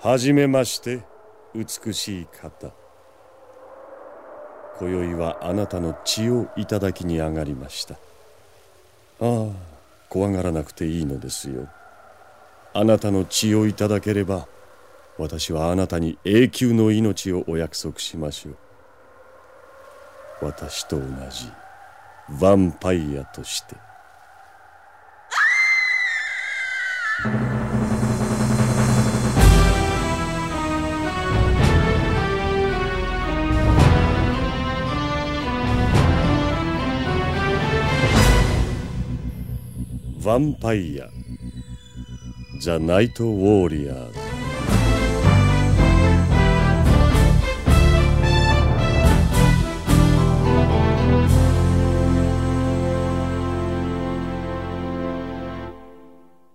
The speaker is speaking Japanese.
はじめまして美しい方。今宵はあなたの血をいただきに上がりました。ああ怖がらなくていいのですよ。あなたの血をいただければ私はあなたに永久の命をお約束しましょう。私と同じヴァンパイアとして。ヴァンパイア。ザ・ナイト・ウォーリアーズ。